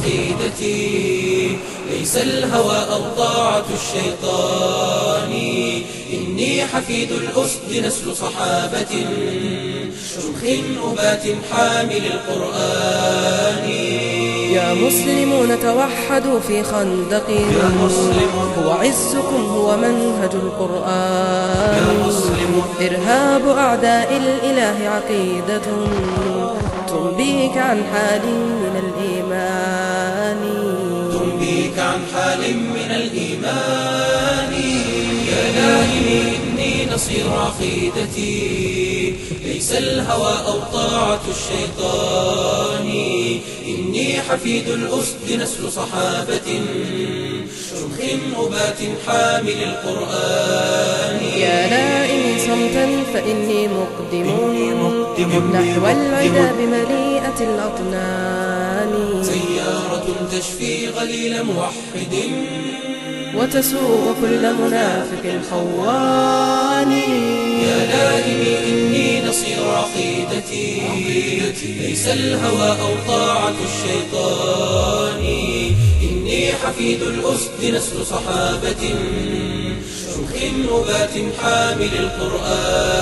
عقيدتي. ليس الهوى أو طاعة الشيطان. إني حفيد الأسد نسل صحابة. شمخ أبات حامل القرآن. يا مسلمون توحدوا في خندق. يا مسلم. هو عزكم هو منهج القرآن. يا مسلم. إرهاب أعداء الإله عقيدة. تنبيك عن حال من الإيمان. عن حال من الإيمان. يا نائمي إني نصير عقيدتي. ليس الهوى أو طاعة الشيطان. إني حفيد الأسد نسل صحابة. شمخ أبات حامل القرآن. يا نائم صمتا فإني مقدم. مقدم. نحو العدا بمليئة الأطنان. سيارة تشفي غليل موحد. وتسوق كل منافق خوان يا نائمي إني نصير عقيدتي. ليس الهوى أو طاعة الشيطان. إني حفيد الأسد نسل صحابة. شمخ أبات حامل القرآن.